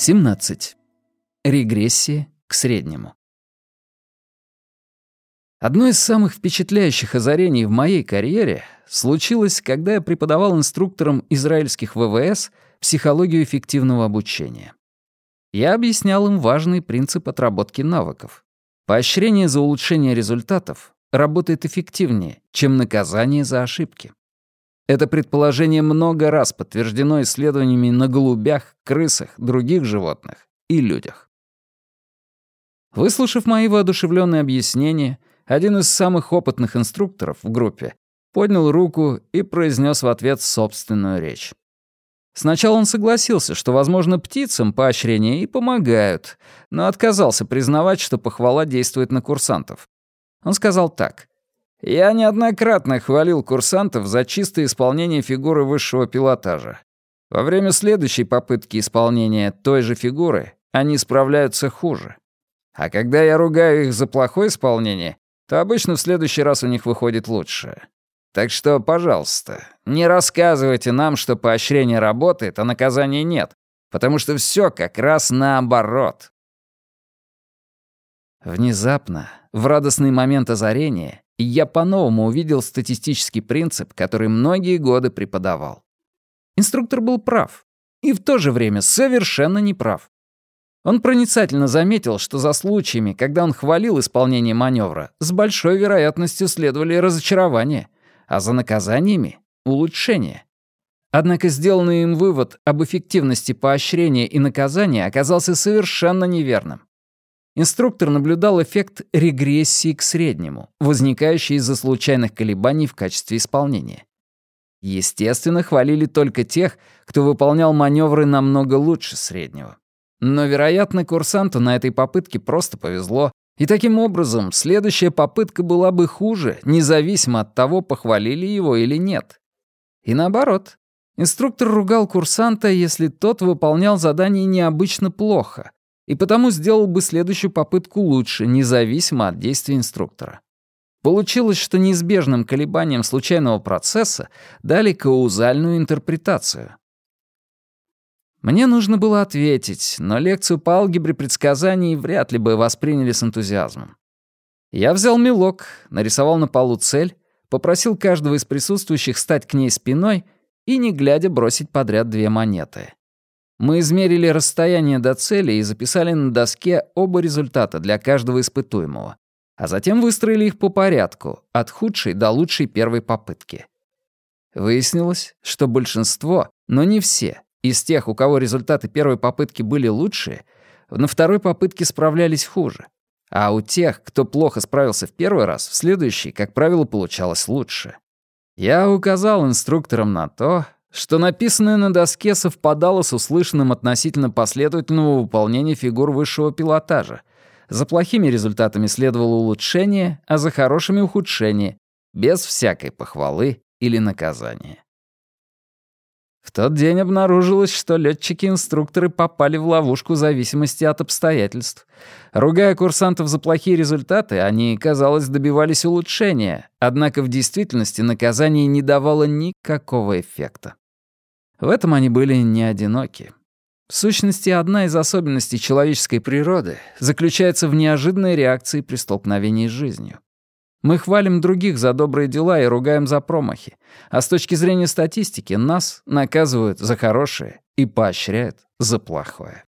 17. Регрессия к среднему. Одно из самых впечатляющих озарений в моей карьере случилось, когда я преподавал инструкторам израильских ВВС психологию эффективного обучения. Я объяснял им важный принцип отработки навыков. Поощрение за улучшение результатов работает эффективнее, чем наказание за ошибки. Это предположение много раз подтверждено исследованиями на голубях, крысах, других животных и людях. Выслушав мои воодушевленные объяснения, один из самых опытных инструкторов в группе поднял руку и произнес в ответ собственную речь. Сначала он согласился, что, возможно, птицам поощрения и помогают, но отказался признавать, что похвала действует на курсантов. Он сказал так. Я неоднократно хвалил курсантов за чистое исполнение фигуры высшего пилотажа. Во время следующей попытки исполнения той же фигуры они справляются хуже. А когда я ругаю их за плохое исполнение, то обычно в следующий раз у них выходит лучше. Так что, пожалуйста, не рассказывайте нам, что поощрение работает, а наказания нет, потому что все как раз наоборот. Внезапно, в радостный момент озарения, я по-новому увидел статистический принцип, который многие годы преподавал. Инструктор был прав. И в то же время совершенно неправ. Он проницательно заметил, что за случаями, когда он хвалил исполнение маневра, с большой вероятностью следовали разочарования, а за наказаниями — улучшения. Однако сделанный им вывод об эффективности поощрения и наказания оказался совершенно неверным. Инструктор наблюдал эффект регрессии к среднему, возникающий из-за случайных колебаний в качестве исполнения. Естественно, хвалили только тех, кто выполнял маневры намного лучше среднего. Но, вероятно, курсанту на этой попытке просто повезло, и таким образом следующая попытка была бы хуже, независимо от того, похвалили его или нет. И наоборот, инструктор ругал курсанта, если тот выполнял задание необычно плохо, и потому сделал бы следующую попытку лучше, независимо от действий инструктора. Получилось, что неизбежным колебаниям случайного процесса дали каузальную интерпретацию. Мне нужно было ответить, но лекцию по алгебре предсказаний вряд ли бы восприняли с энтузиазмом. Я взял мелок, нарисовал на полу цель, попросил каждого из присутствующих стать к ней спиной и, не глядя, бросить подряд две монеты. Мы измерили расстояние до цели и записали на доске оба результата для каждого испытуемого, а затем выстроили их по порядку, от худшей до лучшей первой попытки. Выяснилось, что большинство, но не все, из тех, у кого результаты первой попытки были лучшие, на второй попытке справлялись хуже. А у тех, кто плохо справился в первый раз, в следующий, как правило, получалось лучше. Я указал инструкторам на то, что написанное на доске совпадало с услышанным относительно последовательного выполнения фигур высшего пилотажа. За плохими результатами следовало улучшение, а за хорошими — ухудшение, без всякой похвалы или наказания. В тот день обнаружилось, что летчики-инструкторы попали в ловушку зависимости от обстоятельств. Ругая курсантов за плохие результаты, они, казалось, добивались улучшения, однако в действительности наказание не давало никакого эффекта. В этом они были не одиноки. В сущности, одна из особенностей человеческой природы заключается в неожиданной реакции при столкновении с жизнью. Мы хвалим других за добрые дела и ругаем за промахи, а с точки зрения статистики нас наказывают за хорошее и поощряют за плохое.